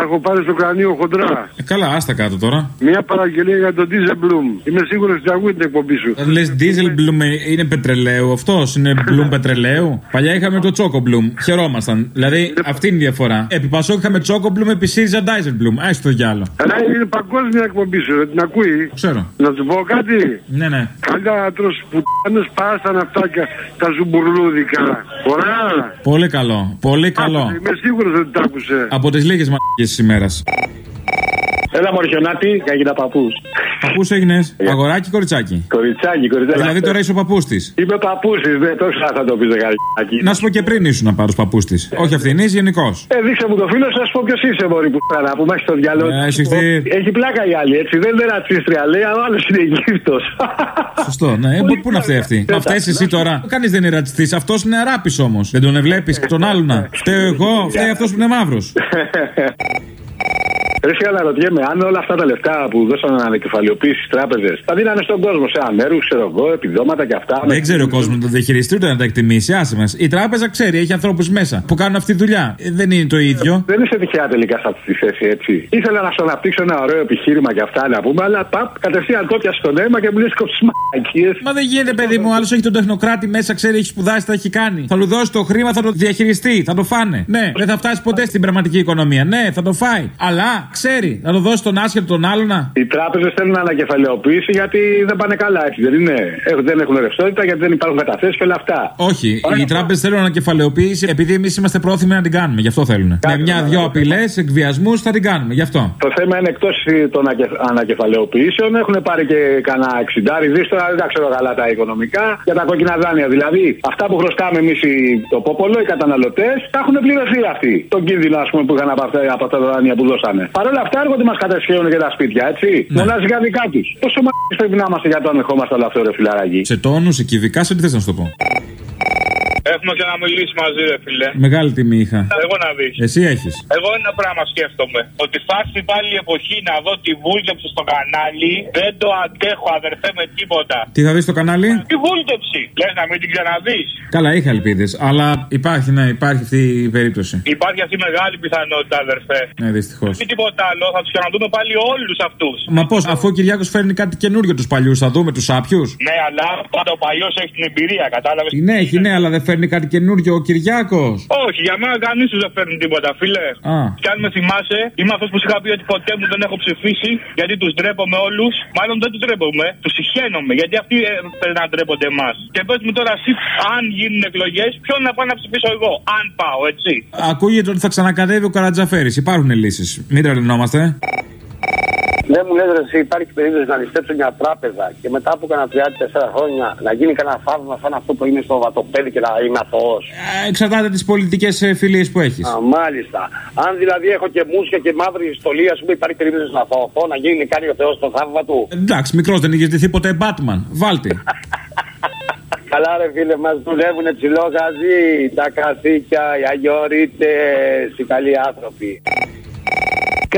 Τα έχω πάρει στο κρανίο χοντρά. Ε, καλά, άστα κάτω τώρα. Μια παραγγελία για τον Diesel Bloom. Είμαι σίγουρος ότι ακούει την εκπομπή σου. Αν λες Diesel Bloom ε, είναι πετρελαίου, αυτός είναι Bloom πετρελαίου; Παλιά είχαμε το Choco Bloom. Χαιρόμασταν. Δηλαδή αυτή είναι η διαφορά. Επί Πασόκ είχαμε Choco Bloom, επί ΣΥΡΙΖΑ Diesel Bloom. Άσε το γυάλο. Αλλά είναι παγκόσμια εκπομπή σου, την ακούει; Ξέρω. Να σου πω κάτι; Ναι, ναι. Καλύτερα να τρως πουτάνες πάσαν αυτά και τα ζουμπουρλούδικα. Ωραία. Πολύ καλό. Πολύ καλό. Είμαι σίγουρος ότι τα άκουσες. Από τις λίγες μαγικέ τη ημέρας. Έλα μοριχιονάτη, καγίνα παππού. Παππούς έγινες. Αγοράκι, κοριτσάκι. Κοριτσάκι, κοριτσάκι. Δηλαδή τώρα είσαι ο παππούς της. Είμαι παππούς της, δεν το ξέρω θα το πεις γαλάκι. Να σου πω και πριν ήσουν να πάρω παππούς της. Όχι αυτήν, γενικώ. Ε, δείξε μου το φίλο, σα πω ποιος είσαι, Μωρή που πέρα, που μέχρι στο διάλογο. Ε, έχει χτυ- Έχει πλάκα η άλλη, έτσι. Δεν είναι ρατσίστρια, λέει, αλλά ο άλλος είναι Αιγύπτος. Σωστό, ναι. Ε, πού- Πού να φταίει αυτή; Μα φταίει εσύ τώρα. Κανείς δεν είναι ρατσιστής. Αυτός είναι αράπης όμως. Δεν τον βλέπεις τον άλλον να. Φταίω εγώ, φταίει αυτός που είναι μαύρος. Ρε εσύ αναρωτιέμαι, αν όλα αυτά τα λεφτά που δώσαν ανακεφαλαιοποίηση στι τράπεζες τα δίνανε στον κόσμο σε ανέρους, ξέρω εγώ, επιδόματα και αυτά. Δεν ξέρει ο κόσμος να τα διαχειριστεί ούτε να τα εκτιμήσει. Άσε μας. Η τράπεζα ξέρει, έχει ανθρώπους μέσα που κάνουν αυτή τη δουλειά. Ε, Δεν είναι το ίδιο. Δεν είσαι τυχαία τελικά σε αυτή τη θέση, έτσι. Ήθελα να σου αναπτύξω ένα ωραίο επιχείρημα και αυτά να πούμε, αλλά παπ, κατευθείαν το πιασε στο αίμα και μου λες κοψιμάκιε. Μα δεν γίνεται, παιδί μου. Άλλος έχει τον τεχνοκράτη μέσα, ξέρει, έχει σπουδάσει, τα έχει κάνει. Θα του δώσει το χρήμα, θα το διαχειριστεί, θα το φάνε. Ναι, δεν θα φτάσει ποτέ στην πραγματική οικονομία. Ναι, θα το φάει. Αλλά ξέρει, θα το δώσει τον άσχετο τον άλλο να. Οι τράπεζες θέλουν ανακεφαλαιοποίηση γιατί δεν πάνε καλά, έτσι δεν είναι. Έχουν- Δεν έχουν ρευστότητα γιατί δεν υπάρχουν καταθέσεις και όλα αυτά. Όχι, οι τράπεζες θέλουν ανακεφαλαιοποίηση επειδή εμείς είμαστε πρόθυμοι να την κάνουμε. Γι' αυτό θέλουν. Με μια-δυο απειλές, εκβιασμούς θα την κάνουμε. Γι' αυτό. Το θέμα είναι εκτός των ανακε- ανακεφαλαιοποιήσεων έχουν πάρει και κανένα 60 δι τώρα δεν τα ξέρω καλά τα οικονομικά για τα κόκκινα δάνεια. Δηλαδή αυτά που χρωστάμε εμείς το πόπολο, οι καταναλωτές, τα έχουν πληρωθεί αυτοί. Τον κίνδυνο ας πούμε, που είχαν από αυτά, από αυτά τα δάνεια που δώσανε. Παρ' όλα αυτά έρχονται μας κατασχέουν και τα σπίτια, έτσι. Ναι. Μονάζικα δικά του. Πόσο μα πρέπει να είμαστε για το ανεχόμαστε όλο αυτό, ρε φιλαράκι. Σε τόνους, σε κυβικά, σε τι θες να σου το πω. Έχουμε και να μιλήσει μαζί, ρε φίλε. Μεγάλη τιμή είχα. Εγώ να δεις. Εσύ έχεις. Εγώ ένα πράγμα σκέφτομαι. Ότι θα έρθει πάλι η εποχή να δω τη βούλτεψη στο κανάλι. Δεν το αντέχω, αδερφέ, με τίποτα. Τι θα δεις στο κανάλι; Τη βούλτεψη. Λες να μην την ξαναδείς. Καλά, είχα ελπίδες. Αλλά υπάρχει, ναι, υπάρχει αυτή η περίπτωση. Υπάρχει αυτή η μεγάλη πιθανότητα, αδερφέ. Ναι, δυστυχώς. Ή τίποτα άλλο, θα τους ξαναδούμε πάλι όλους αυτούς. Μα πώς, αφού ο Κυριάκος φέρνει κάτι καινούριο τους παλιούς, θα δούμε τους άπιους; Ναι, αλλά πάντα ο παλιός έχει την εμπειρία, κατάλαβες; Ναι, έχει, ναι, αλλά δεν φέρνει κάτι καινούριο ο Κυριάκος; Όχι, για μένα κανείς του δεν φέρνει τίποτα, φίλε. Α. Κι αν με θυμάσαι, είμαι αυτός που σου είχα πει ότι ποτέ μου δεν έχω ψηφίσει γιατί τους ντρέπομαι όλους. Μάλλον δεν τους ντρέπομαι, τους συχαίνομαι γιατί αυτοί ε, πρέπει να ντρέπονται εμάς. Και πες μου τώρα, εσύ, αν γίνουν εκλογές, ποιον να πάω να ψηφίσω εγώ, αν πάω, έτσι. Ακούγεται ότι θα ξανακατέβει ο Καρατζαφέρης. Υπάρχουν λύσεις. Μην τρελνόμαστε. Δεν μου λες ρε, εσύ υπάρχει περίπτωση να ληστέψω μια τράπεζα και μετά από κανένα 34 χρόνια να γίνει κανένα θαύμα σαν αυτό που είναι στο βατοπέδι και να είμαι αθώος. Ε, Εξαρτάται τις πολιτικές φιλίες που έχεις. Α, μάλιστα. Αν δηλαδή έχω και μουσια και μαύρη στολή, ας πούμε, υπάρχει περίπτωση να θωωθώ, να γίνει κάνει ο Θεός το θαύμα του. Εντάξει, μικρός δεν είχε δει ποτέ Batman. Βάλτε. Καλά, ρε φίλε, μας δουλεύουν ψηλό γαζί. Τα καθήκια, οι αγιορείτες, οι καλοί άνθρωποι.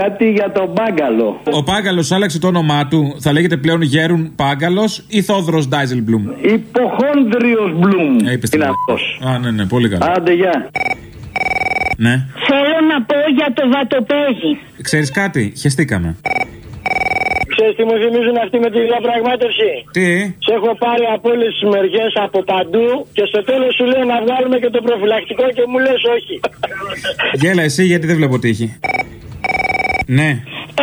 Κάτι για τον μπάγκαλο. Ο Πάγκαλος άλλαξε το όνομά του. Θα λέγεται πλέον Γέρουν Πάγκαλος ή Θόδρος Ντάιζελμπλουμ. Υποχόνδριος Μπλουμ. Ε, είπες την είναι άλλη. αυτός. Α, ναι, ναι, πολύ καλά. Άντε, γεια. Ναι. Θέλω να πω για το βατοπέζι. Ξέρεις κάτι, χεστήκαμε. Ξέρεις τι μου θυμίζουν αυτοί με τη διαπραγμάτευση; Τι, Σε έχω πάρει από όλες τις μεριές από παντού και στο τέλος σου λέω να βγάλουμε και το προφυλακτικό και μου λες όχι. γέλα εσύ γιατί δεν βλέπω τύχη. Ναι.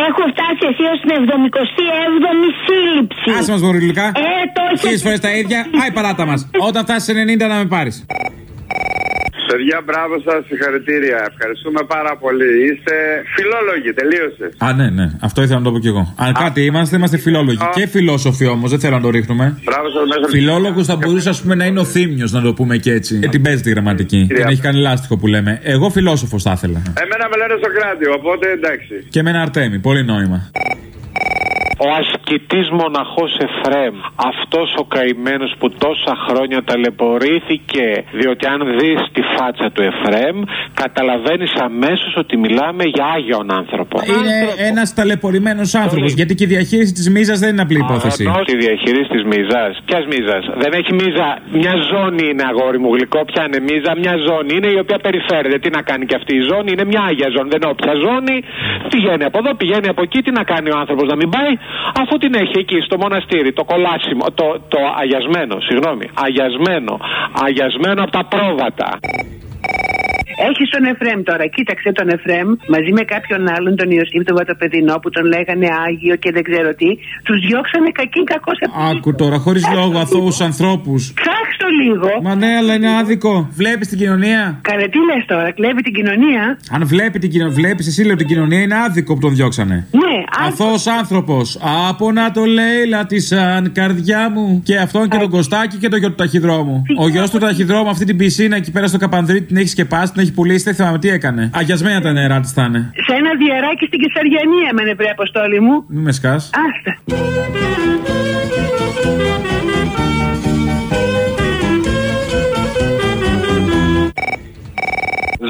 Έχω φτάσει αισίω στην 77η σύλληψη. Άσε μας βορειλικά. Ε, το έχεις- Χίλιε φορές τα ίδια. Άι παράτα μας. Όταν φτάσεις σε 90 να με πάρεις. Παιδιά, μπράβο σας, συγχαρητήρια. Ευχαριστούμε πάρα πολύ. Είστε φιλόλογοι, τελείωσες. Α, ναι, ναι. Αυτό ήθελα να το πω κι εγώ. Αν κάτι είμαστε, είμαστε φιλόλογοι. Και φιλόσοφοι όμως, δεν θέλω να το ρίχνουμε. Μπράβο σας μέσα. Φιλόλογος θα μπορούσε ας πούμε, να είναι ο Θήμιος, να το πούμε και έτσι. Ε, την παίζει τη γραμματική. Δεν έχει κάνει λάστιχο που λέμε. Εγώ φιλόσοφος θα ήθελα. Εμένα με λένε Σοκράτη, οπότε εντάξει. Και με ένα αρτέμι. Πολύ νόημα. Ο ασκητής μοναχός Εφρέμ, αυτός ο καημένος που τόσα χρόνια ταλαιπωρήθηκε, διότι αν δεις τη φάτσα του Εφρέμ, καταλαβαίνεις αμέσως ότι μιλάμε για άγιον άνθρωπο. Είναι ένας ταλαιπωρημένος άνθρωπος. Γιατί και η διαχείριση της μίζας δεν είναι απλή υπόθεση. Ενώ τη διαχείριση της μίζας. Ποιας μίζας; Δεν έχει μίζα. Μια ζώνη είναι αγόρι μου γλυκό. Ποια είναι μίζα; Μια ζώνη είναι η οποία περιφέρεται. Τι να κάνει και αυτή η ζώνη; Είναι μια άγια ζώνη. Δεν είναι όποια ζώνη. Πηγαίνει από εδώ, πηγαίνει από εκεί. Τι να κάνει ο άνθρωπος να μην πάει; Αφού την έχει εκεί στο μοναστήρι. Το κολάσιμο. Το, το αγιασμένο. Συγγνώμη. Αγιασμένο. Αγιασμένο από τα πρόβατα. Έχει τον Εφρέμ τώρα. Κοίταξε τον Εφρέμ μαζί με κάποιον άλλον, τον Ιωσήφ τον Βατοπεδινό που τον λέγανε Άγιο και δεν ξέρω τι. Τους διώξανε κακή κακό σε Άκου τώρα, χωρίς λόγο, αθώους ανθρώπους. Ψάξ το λίγο. Μα ναι, αλλά είναι άδικο. Βλέπεις την κοινωνία; Καλέ, τι λες τώρα, κλέβει την κοινωνία; Αν βλέπει την κοινωνία, βλέπεις εσύ λέω την κοινωνία είναι άδικο που τον διώξανε. Ναι, Αθώος άνθρωπος. Από να το λέει λατισάν, καρδιά μου. Και αυτόν και τον Κωστάκη και τον γιο του ταχυδρόμου. Ο γιος του ταχυδρόμου αυτή την πισίνα εκεί πέρα στο καπανδρί την έχει σκεπάσει, την έχει πουλήσει, δεν θυμάμαι τι έκανε. Αγιασμένα τα νερά της θα είναι. Σε ένα διαράκι στην Κεσαριανή έμενε βρε αποστόλη μου. Μη με σκάς. Άστα.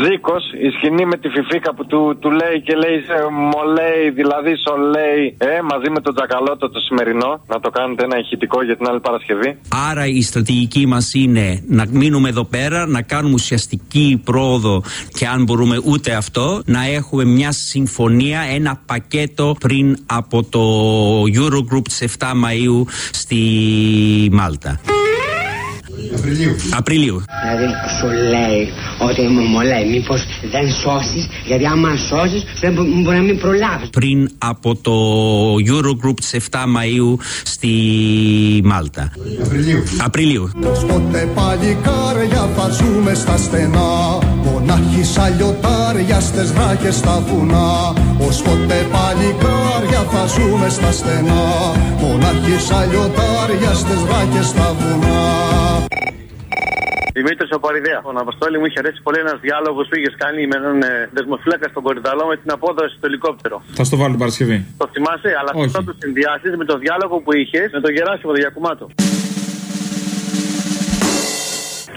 Ζήκος, η σκηνή με τη φιφίκα που του, του λέει και λέει σε μολέει, δηλαδή σολέει, ε, μαζί με τον Τζακαλώτο το σημερινό. Να το κάνετε ένα ηχητικό για την άλλη Παρασκευή. Άρα η στρατηγική μας είναι να μείνουμε εδώ πέρα, να κάνουμε ουσιαστική πρόοδο και αν μπορούμε ούτε αυτό, να έχουμε μια συμφωνία, ένα πακέτο πριν από το Eurogroup της 7 Μαΐου στη Μάλτα. Απριλίου. Απριλίου. Δηλαδή σου λέει ότι μου μου λέει μήπως δεν σώσεις γιατί άμα σώσεις δεν μπο- μπορεί να μην προλάβεις. Πριν από το Eurogroup της 7 Μαΐου στη Μάλτα. Απριλίου. Απριλίου. Πότε παλικάρια θα ζούμε στα στενά Μονάχοι σαν λιωτάρια στις ράχες στα βουνά Ως πότε παλικάρια θα ζούμε στα στενά Μονάχοι σαν λιωτάρια στις ράχες στα βουνά Δημήτρης Οπαριδέα. Τον Αποστόλη μου είχε αρέσει πολύ ένας διάλογος που είχε κάνει με έναν ε, δεσμοφύλακα στον Κορυδαλό με την απόδοση στο ελικόπτερο. Θα στο βάλω την Παρασκευή. Το θυμάσαι, αλλά Όχι. αυτό το συνδυάσεις με το διάλογο που είχες με τον Γεράσιμο τον Γιακουμάτο.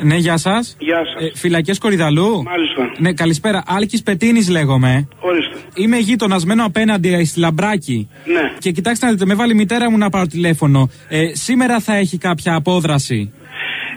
Ναι, γεια σας. Γεια σας. Ε, Φυλακές Κορυδαλού. Μάλιστα. Ναι, καλησπέρα. Άλκης Πετίνης λέγομαι. Ορίστε. Είμαι γείτονασμένο απέναντι στη Λαμπράκη. Ναι. Και κοιτάξτε να δείτε, με βάλει η μητέρα μου να πάρω τηλέφωνο. Ε, σήμερα θα έχει κάποια απόδραση.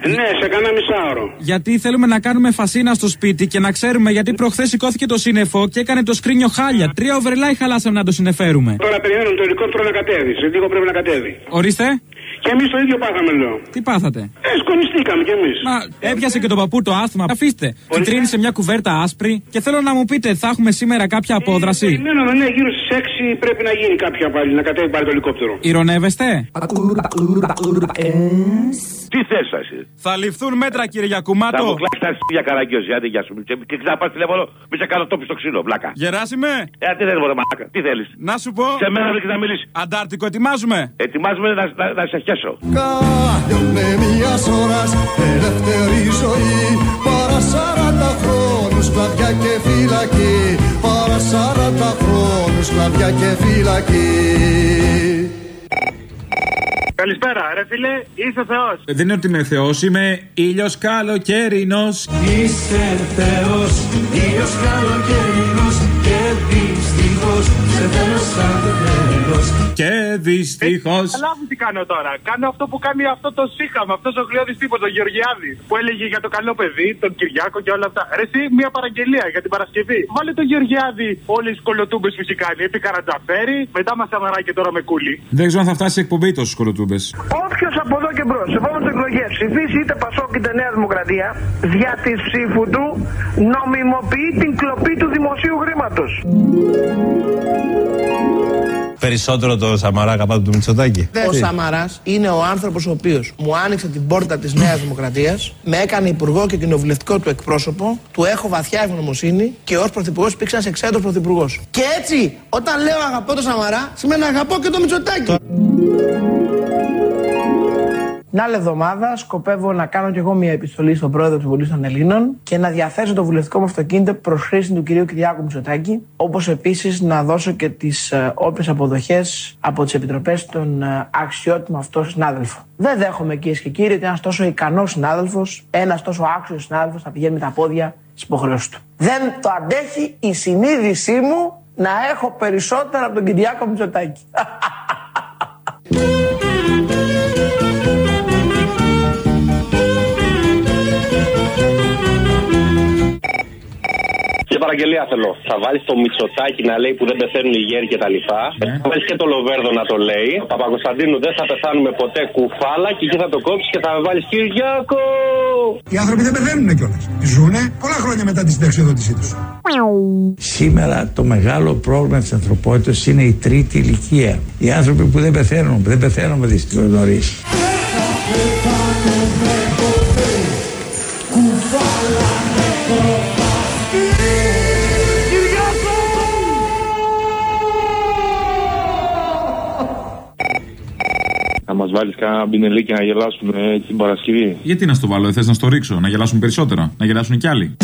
Ναι, σε κανένα μισάωρο. Γιατί θέλουμε να κάνουμε φασίνα στο σπίτι και να ξέρουμε γιατί προχθές σηκώθηκε το σύννεφο και έκανε το σκρίνιο χάλια. Τρία οβερλάι χαλάσαμε να το συνεφέρουμε. Τώρα περιμένουμε το ελικόπτερο να κατέβει. Σε λίγο πρέπει να κατέβει. Ορίστε. Και εμείς το ίδιο πάθαμε, λέω. Τι πάθατε; Ε, σκονιστήκαμε κι εμείς. Μα έπιασε και τον παππού το άσθημα. Αφήστε. Κυτρίνει σε μια κουβέρτα άσπρη. Και θέλω να μου πείτε, θα έχουμε σήμερα κάποια απόδραση; Περιμένουμε, ναι, γύρω στις 6 πρέπει να γίνει κάποια πάλι, να κατέβει πάλι το ελικόπτερο. Ηρωνεύεστε; Τι θες εσύ; Θα ληφθούν μέτρα, κύριε Θα Γιακουμάτο. μου κλάσει τα για καραγκιόζη. Άντε, γεια σου. Και, και ξαναπά τηλέφωνο, μη σε κάνω τόπι στο ξύλο, βλάκα. Γεράσιμε; Ε, τι θέλεις, μωρέ, μαλάκα. Τι θέλεις; Να σου πω. Σε μένα βρήκε να μιλήσεις. Αντάρτικο, ετοιμάζουμε. Ετοιμάζουμε να, να, να σε χέσω. Κάλιονε μιας ώρας ελεύθερη ζωή Παρά σαράντα χρόνους κλαδιά και φυλακή Παρά σαράντα χρόνους κλαδιά και φυλακή Καλησπέρα, ρε φίλε, είσαι Θεός. Ε, Δεν είναι ότι είμαι Θεός, είμαι ήλιος καλοκαιρινός. Είσαι Θεός, ήλιος καλοκαιρινός δυστυχώς. Καταλάβει τι κάνω τώρα. Κάνω αυτό που κάνει αυτό το σύχαμα, αυτός ο γλιώδης τύπος, τον Γεωργιάδης. Που έλεγε για το καλό παιδί, τον Κυριάκο και όλα αυτά. Ρε, εσύ, μια παραγγελία για την Παρασκευή. Βάλε τον Γεωργιάδη όλε τι κολοτούμπες που έχει κάνει. Επί Καρατζαφέρη, μετά μας Σαμαρά και τώρα με κούλι. Δεν ξέρω αν θα φτάσει η εκπομπή τόσε κολοτούμπες. Όποιος από εδώ και μπρος, σε επόμενες εκλογές ψηφίσει είτε Πασόκ είτε Νέα Δημοκρατία, δια της ψήφου του νομιμοποιεί την κλοπή του δημοσίου χρήματος. Περισσότερο το Σαμαρά αγαπάτε του Μητσοτάκη. Ο Σαμαράς είναι ο άνθρωπος ο οποίος μου άνοιξε την πόρτα της Νέας Δημοκρατίας, με έκανε υπουργό και κοινοβουλευτικό του εκπρόσωπο, του έχω βαθιά ευγνωμοσύνη και ως πρωθυπουργός υπήρξε ένα εξέντρο πρωθυπουργός. Και έτσι, όταν λέω αγαπώ τον Σαμαρά, σημαίνει αγαπώ και τον Μητσοτάκη. Την άλλη εβδομάδα σκοπεύω να κάνω κι εγώ μια επιστολή στον πρόεδρο του Βουλής των Ελλήνων και να διαθέσω το βουλευτικό μου αυτοκίνητο προς χρήση του κυρίου Κυριάκου Μητσοτάκη. Όπως επίσης να δώσω και τις όποιες αποδοχές από τις επιτροπές των ε, αξιότιμων αυτό συνάδελφων. Δεν δέχομαι κυρίες και κύριοι ότι ένας τόσο ικανός συνάδελφος, ένας τόσο άξιος συνάδελφος θα πηγαίνει με τα πόδια στις υποχρεώσεις του. Δεν το αντέχει η συνείδησή μου να έχω περισσότερα από τον Κυριάκο Μητσοτάκη. Και παραγγελία θέλω. Θα βάλεις το Μητσοτάκι να λέει που δεν πεθαίνουν οι γέροι και τα λοιπά. Θα βάλεις και το Λοβέρδο να το λέει. Παπακοσταντίνου δεν θα πεθάνουμε ποτέ κουφάλα και εκεί θα το κόψεις και θα βάλεις Κυριάκο. Οι άνθρωποι δεν πεθαίνουν κιόλας. Ζούνε πολλά χρόνια μετά τη συνταξιοδότησή τους. Σήμερα το μεγάλο πρόβλημα της ανθρωπότητας είναι η τρίτη ηλικία. Οι άνθρωποι που δεν πεθαίνουν, δεν πεθαίνουμε δυστυχώς νωρίς. Βάλεις κανένα μπινελίκι να γελάσουμε την Παρασκευή. Γιατί να στο βάλω, θες να στο ρίξω, να γελάσουν περισσότερα, να γελάσουν κι άλλοι.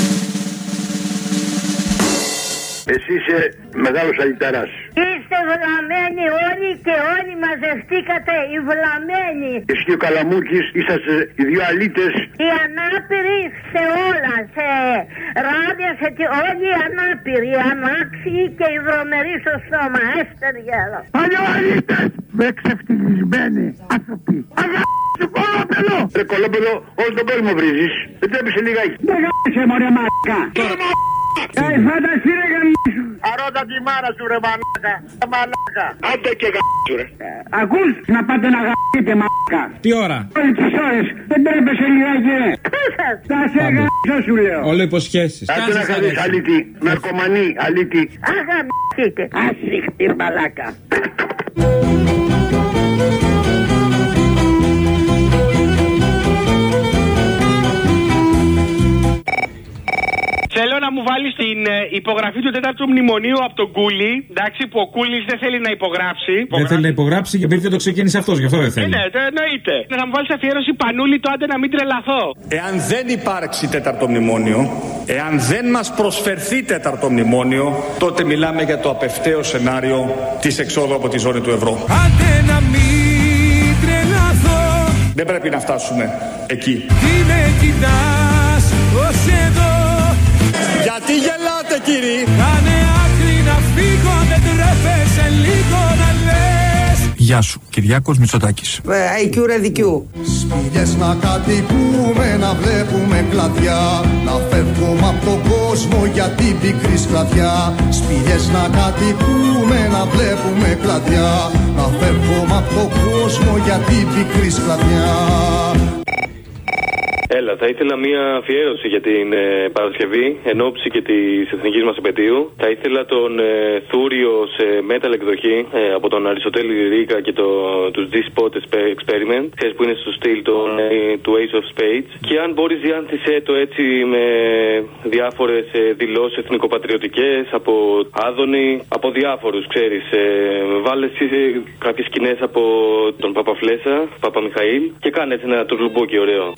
Εσύ είσαι μεγάλος αλυταράς. Είστε βλαμμένοι όλοι και όλοι μαζευτήκατε οι βλαμμένοι. Εσύ και ο Καλαμούκης είσαστε οι δύο αλήτες. Οι ανάπηροι σε όλα, σε ράδια, σε τι, όλοι οι ανάπηροι, οι αμάξιοι και οι βρωμεροί στο στόμα. Έστε γέλο. Παλιό αλήτες με ξεφτυλισμένοι άνθρωποι. Αγάπη κολόπεδο. Ρε κολόπεδο, όλο τον κόσμο βρίζεις. Δεν τρέπεσαι λιγάκι. Δεν γάμισε μωρέ μαλάκα. Κάει φάνταση ρε γαμίσου. Αρώτα τη μάνα σου ρε μαλάκα. Μαλάκα. Άντε και γάμισου ρε. Ακούς να πάτε να γαμίσετε μαλάκα. Τι ώρα; Όλες τις ώρες. Δεν τρέπεσαι λιγάκι ρε. Θα σε γαμίσω σου λέω. Όλο υποσχέσεις. Άντε να χαθείς αλήτη. Ναρκωμανή αλήτη. Αγαμιστείτε. Ασύχτη μαλάκα. Μου βάλει την ε, υπογραφή του τέταρτου μνημονίου από τον Κούλι. Εντάξει, που ο Κούλις δεν θέλει να υπογράψει. Δεν θέλει να υπογράψει και επειδή δεν το ξεκίνησε αυτός, γι' αυτό δεν Ε, θέλει. ναι, το εννοείται. Θα μου βάλεις αφιέρωση πανούλη το άντε να μην τρελαθώ. Εάν δεν υπάρξει τέταρτο μνημόνιο, εάν δεν μας προσφερθεί τέταρτο μνημόνιο, τότε μιλάμε για το απευταίο σενάριο της εξόδου από τη ζώνη του ευρώ. Άντε να μην τρελαθώ Δεν πρέπει να φτάσουμε εκεί. Τι με κοιτάς ως εδώ Γιατί γελάτε κύριοι Κάνε άκρη να φύγω Δεν τρέπεσαι λίγο να λες. Γεια σου, Κυριάκος Μητσοτάκης. IQ ρεδικιού. Σπηλιές να κατοικούμε, να βλέπουμε κλαδιά. Να φεύγουμε από τον κόσμο για την πικρή σκλαβιά Σπηλιές να κατοικούμε, να βλέπουμε κλαδιά. Να φεύγουμε από τον κόσμο για την πικρή σκλαβιά Έλα, θα ήθελα μία αφιέρωση για την ε, Παρασκευή εν ώψη και της εθνικής μας επαιτίου. Θα ήθελα τον ε, Θούριο σε metal εκδοχή ε, από τον Αριστοτέλη Ρίκα και το, τους G-Spot Experiment, ξέρεις που είναι στο στυλ των, ε, του Ace of Spades. Και αν μπορείς, διάνθησέ το έτσι με διάφορες ε, δηλώσεις εθνικοπατριωτικές από Άδωνη, από διάφορους, ξέρεις. Ε, βάλες εσύ ε, κάποιες σκηνές από τον Παπαφλέσα, Παπα Μιχαήλ και κάνε έτσι ένα τουρλουμπόκι ωραίο.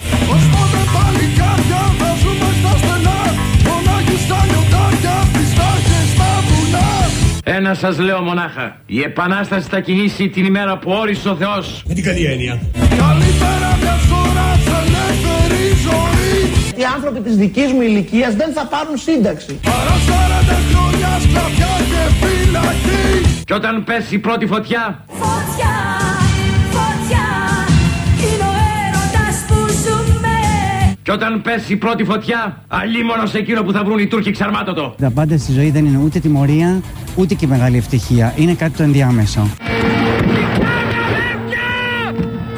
Ένα σας λέω μονάχα. Η επανάσταση θα κινήσει την ημέρα που όρισε ο Θεός. Με την καλή έννοια. Καλύτερα μια φορά ελεύθερη ζωή Οι άνθρωποι της δικής μου ηλικίας δεν θα πάρουν σύνταξη. Παρά 40 χρόνια σκλαβιά και φυλακή Και όταν πέσει η πρώτη φωτιά, Φωτιά, φωτιά και όταν πέσει η πρώτη φωτιά, αλίμονο σε εκείνο που θα βρουν οι Τούρκοι ξαρμάτωτο. Τα πάντα στη ζωή δεν είναι ούτε τιμωρία, ούτε και μεγάλη ευτυχία. Είναι κάτι το ενδιάμεσο.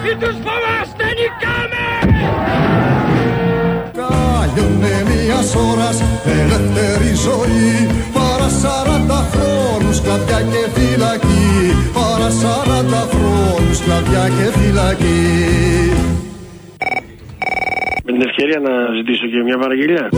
Μην τους φοβάστε, νικάμε Κάλλιονε μιας ώρας ελεύθερη ζωή Παρά 40 χρόνους σκλαβιά και φυλακή Παρά 40 χρόνους σκλαβιά και φυλακή Με την ευκαιρία να ζητήσω και μια παραγγελία.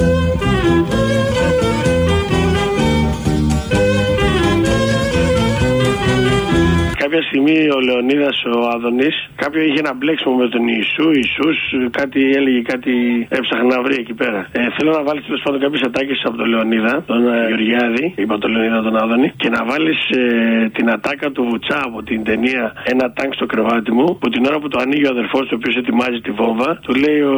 Κάποια κάποια στιγμή ο Λεωνίδας ο Άδωνη, κάποιο είχε ένα μπλέξιμο με τον Ιησού, Ιησούς, κάτι έλεγε, κάτι έψαχνε να βρει εκεί πέρα. Ε, θέλω να βάλεις τέλος πάντων κάποιες ατάκες από τον Λεωνίδα, τον ε, Γεωργιάδη, είπα τον Λεωνίδα τον Άδωνη, και να βάλεις ε, την ατάκα του Βουτσά από την ταινία Ένα τάγκ στο κρεβάτι μου, που την ώρα που το ανοίγει ο αδερφός του, ο οποίος ετοιμάζει τη βόμβα, του λέει ο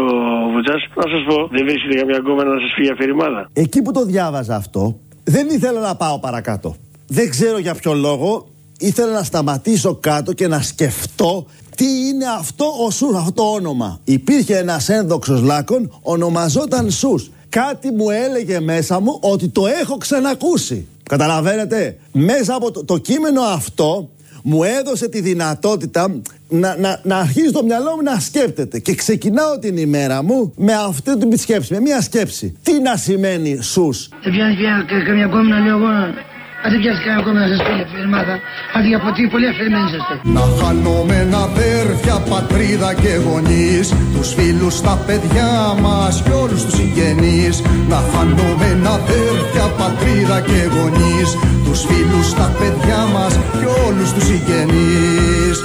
Βουτσάς, να σας πω, δεν βρίσκεται καμιά γκόμενα να σας φύγει αφηρημάδα. Εκεί που το διάβαζα αυτό, δεν ήθελα να πάω παρακάτω. Δεν ξέρω για ποιο λόγο, ήθελα να σταματήσω κάτω και να σκεφτώ τι είναι αυτό ο Σους, αυτό το όνομα. Υπήρχε ένας ένδοξος λάκων, ονομαζόταν Σους. Κάτι μου έλεγε μέσα μου ότι το έχω ξανακούσει. Καταλαβαίνετε, μέσα από το, το κείμενο αυτό μου έδωσε τη δυνατότητα να, να, να αρχίζει το μυαλό μου να σκέπτεται. Και ξεκινάω την ημέρα μου με αυτή την σκέψη, με μια σκέψη. Τι να σημαίνει σους. Δεν πιάνει πια καμιά κόμμα λέω εγώ αν δεν πιάσει κανένα κόμμα να σας πει αφηρημάδα, αντί από τι πολύ αφηρημένοι είσαστε. Να χάνομεν αδέρφια, πατρίδα και γονείς Τους φίλους, τα παιδιά μας και όλους τους συγγενείς Να χάνομεν αδέρφια, πατρίδα και γονείς Τους φίλους, τα παιδιά μας και όλους τους συγγενείς